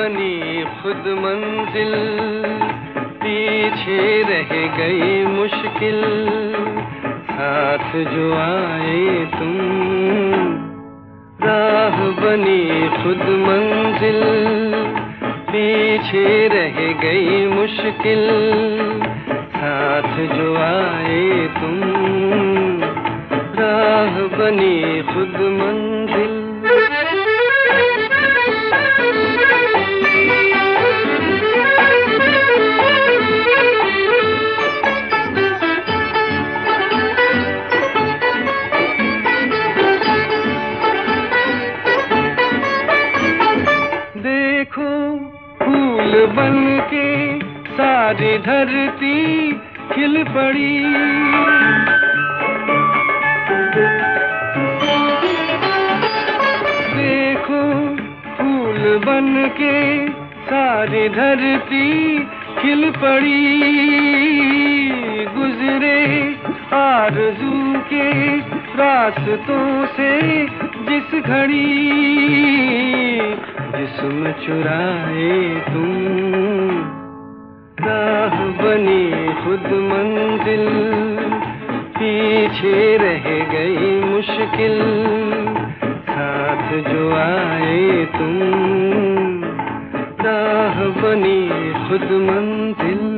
बनी खुद मंजिल, पीछे रह गई मुश्किल। साथ जो आए तुम, राह बनी खुद मंजिल, पीछे रह गई मुश्किल। साथ जो आए तुम, राह बनी खुद मंजिल। के सारी धरती खिल पड़ी। देखो फूल बन के सारी धरती खिल पड़ी। गुजरे आरज़ू के रास्तों से जिस घड़ी जिसम चुराए तुम। राह बनी खुद मंजिल। पीछे रह गई मुश्किल। साथ जो आए तुम राह बनी खुद मंजिल।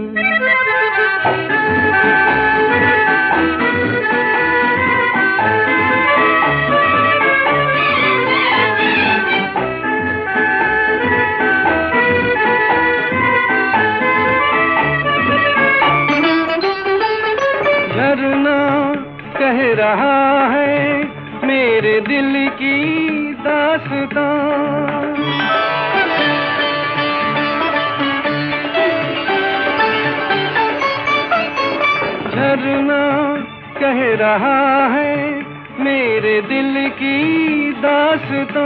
रहा है मेरे दिल की दास्तां। झरना कह रहा है मेरे दिल की दास्तां।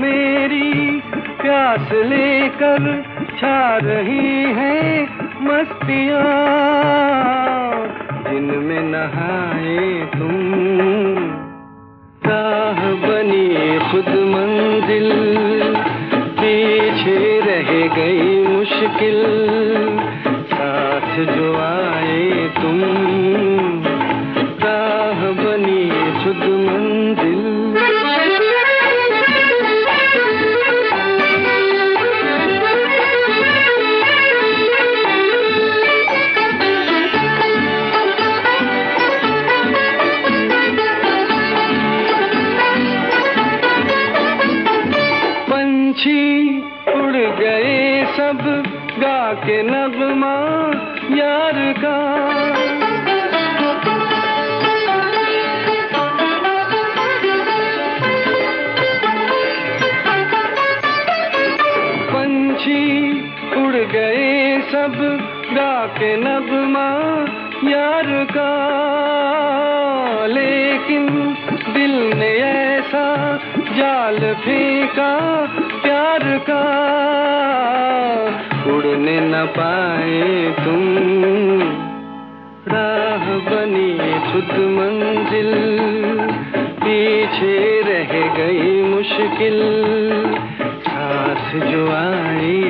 मेरी प्यास लेकर छा रही है मस्तियाँ। जिनमें नहाए तुम। राह बनी खुद मंजिल, पीछे रह गई मुश्किल। साथ जो आए तुम, राह बनी खुद मंजिल। के नगमा यार का। पंछी उड़ गए सब गा के नगमा यार का। लेकिन दिल ने ऐसा जाल फेंका प्यार का। न पाए तुम। राह बनी खुद मंजिल पीछे रह गई मुश्किल। साथ जो आई